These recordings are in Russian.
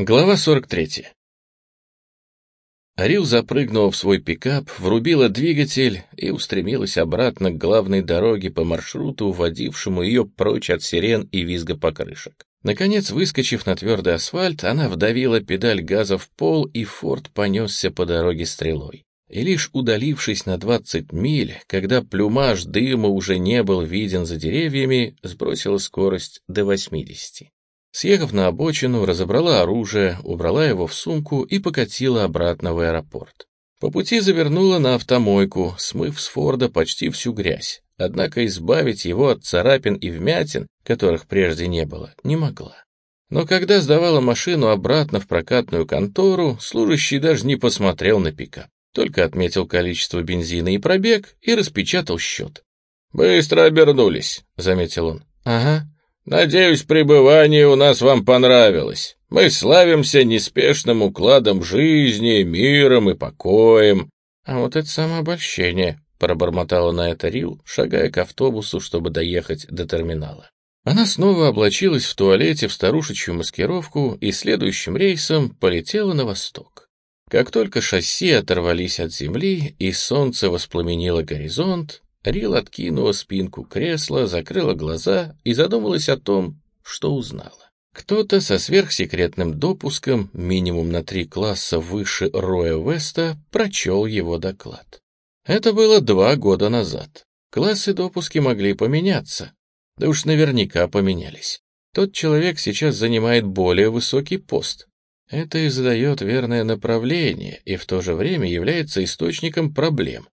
Глава 43. Арил запрыгнула в свой пикап, врубила двигатель и устремилась обратно к главной дороге по маршруту, уводившему ее прочь от сирен и визга покрышек. Наконец, выскочив на твердый асфальт, она вдавила педаль газа в пол, и Форд понесся по дороге стрелой. И лишь удалившись на 20 миль, когда плюмаж дыма уже не был виден за деревьями, сбросила скорость до 80. Съехав на обочину, разобрала оружие, убрала его в сумку и покатила обратно в аэропорт. По пути завернула на автомойку, смыв с Форда почти всю грязь, однако избавить его от царапин и вмятин, которых прежде не было, не могла. Но когда сдавала машину обратно в прокатную контору, служащий даже не посмотрел на пикап, только отметил количество бензина и пробег и распечатал счет. «Быстро обернулись», — заметил он. «Ага», Надеюсь, пребывание у нас вам понравилось. Мы славимся неспешным укладом жизни, миром и покоем. А вот это самообольщение, пробормотала на это Рил, шагая к автобусу, чтобы доехать до терминала. Она снова облачилась в туалете в старушечью маскировку и следующим рейсом полетела на восток. Как только шасси оторвались от земли и солнце воспламенило горизонт, Рил откинула спинку кресла, закрыла глаза и задумалась о том, что узнала. Кто-то со сверхсекретным допуском, минимум на три класса выше Роя Веста, прочел его доклад. Это было два года назад. Классы допуски могли поменяться. Да уж наверняка поменялись. Тот человек сейчас занимает более высокий пост. Это и задает верное направление, и в то же время является источником проблем.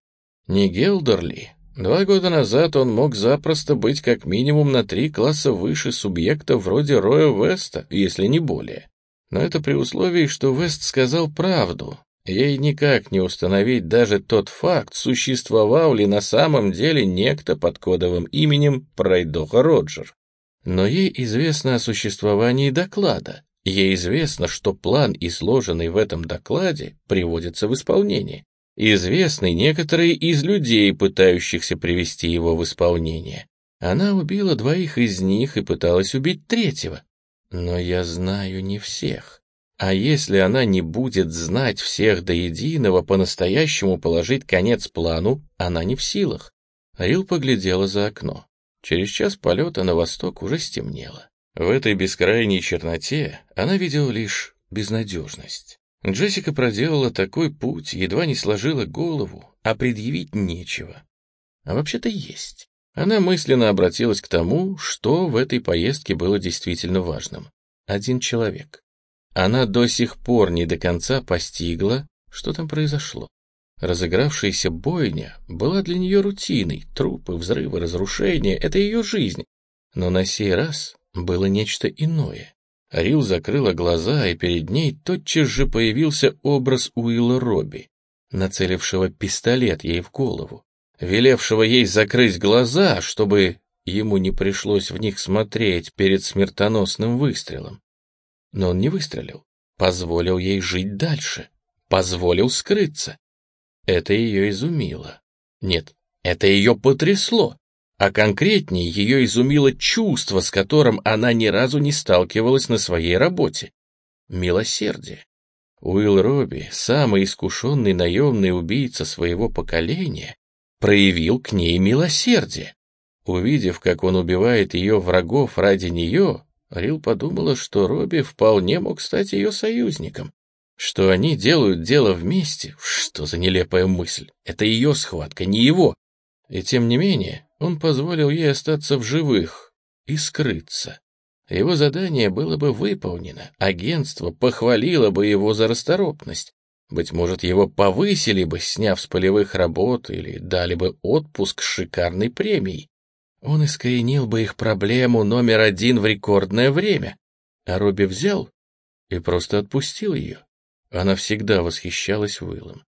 Не Гелдерли, Два года назад он мог запросто быть как минимум на три класса выше субъекта вроде Роя Веста, если не более. Но это при условии, что Вест сказал правду. Ей никак не установить даже тот факт, существовал ли на самом деле некто под кодовым именем Пройдоха Роджер. Но ей известно о существовании доклада. Ей известно, что план, изложенный в этом докладе, приводится в исполнение. Известны некоторые из людей, пытающихся привести его в исполнение. Она убила двоих из них и пыталась убить третьего. Но я знаю не всех. А если она не будет знать всех до единого, по-настоящему положить конец плану, она не в силах. Рил поглядела за окно. Через час полета на восток уже стемнело. В этой бескрайней черноте она видела лишь безнадежность. Джессика проделала такой путь, едва не сложила голову, а предъявить нечего. А вообще-то есть. Она мысленно обратилась к тому, что в этой поездке было действительно важным. Один человек. Она до сих пор не до конца постигла, что там произошло. Разыгравшаяся бойня была для нее рутиной, трупы, взрывы, разрушения — это ее жизнь. Но на сей раз было нечто иное. Рил закрыла глаза, и перед ней тотчас же появился образ Уилла Робби, нацелившего пистолет ей в голову, велевшего ей закрыть глаза, чтобы ему не пришлось в них смотреть перед смертоносным выстрелом. Но он не выстрелил, позволил ей жить дальше, позволил скрыться. Это ее изумило. Нет, это ее потрясло а конкретнее ее изумило чувство, с которым она ни разу не сталкивалась на своей работе. Милосердие. Уилл Робби, самый искушенный наемный убийца своего поколения, проявил к ней милосердие. Увидев, как он убивает ее врагов ради нее, Рил подумала, что Робби вполне мог стать ее союзником. Что они делают дело вместе, что за нелепая мысль. Это ее схватка, не его. И тем не менее, он позволил ей остаться в живых и скрыться. Его задание было бы выполнено, агентство похвалило бы его за расторопность. Быть может, его повысили бы, сняв с полевых работ, или дали бы отпуск с шикарной премией. Он искоренил бы их проблему номер один в рекордное время. А Робби взял и просто отпустил ее. Она всегда восхищалась Уиллом.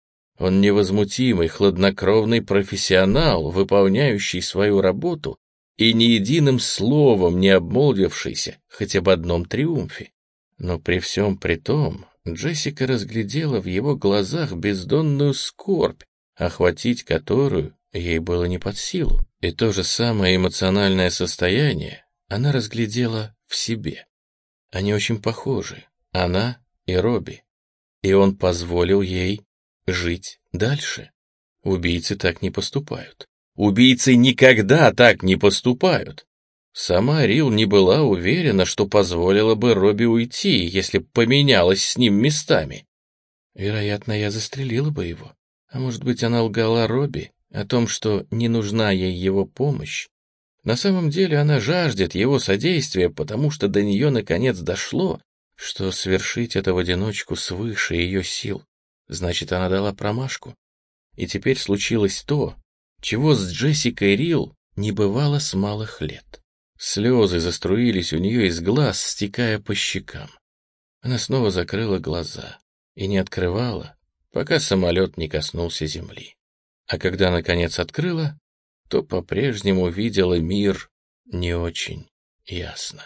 Он невозмутимый, хладнокровный профессионал, выполняющий свою работу и ни единым словом не обмолвившийся хотя бы одном триумфе. Но при всем при том Джессика разглядела в его глазах бездонную скорбь, охватить которую ей было не под силу. И то же самое эмоциональное состояние она разглядела в себе. Они очень похожи. Она и Робби. И он позволил ей жить дальше. Убийцы так не поступают. Убийцы никогда так не поступают. Сама Рил не была уверена, что позволила бы Робби уйти, если поменялась с ним местами. Вероятно, я застрелила бы его. А может быть, она лгала Робби о том, что не нужна ей его помощь. На самом деле она жаждет его содействия, потому что до нее наконец дошло, что свершить это в одиночку свыше ее сил. Значит, она дала промашку. И теперь случилось то, чего с Джессикой Рил не бывало с малых лет. Слезы заструились у нее из глаз, стекая по щекам. Она снова закрыла глаза и не открывала, пока самолет не коснулся земли. А когда, наконец, открыла, то по-прежнему видела мир не очень ясно.